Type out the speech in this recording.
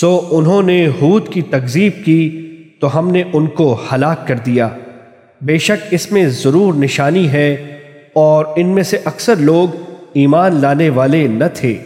سو انہوں نے ہود کی تکذیب کی تو ہم نے ان کو ہلاک کر دیا۔ بے شک اس میں ضرور نشانی ہے اور ان میں سے اکثر لوگ ایمان لانے والے نہ تھے۔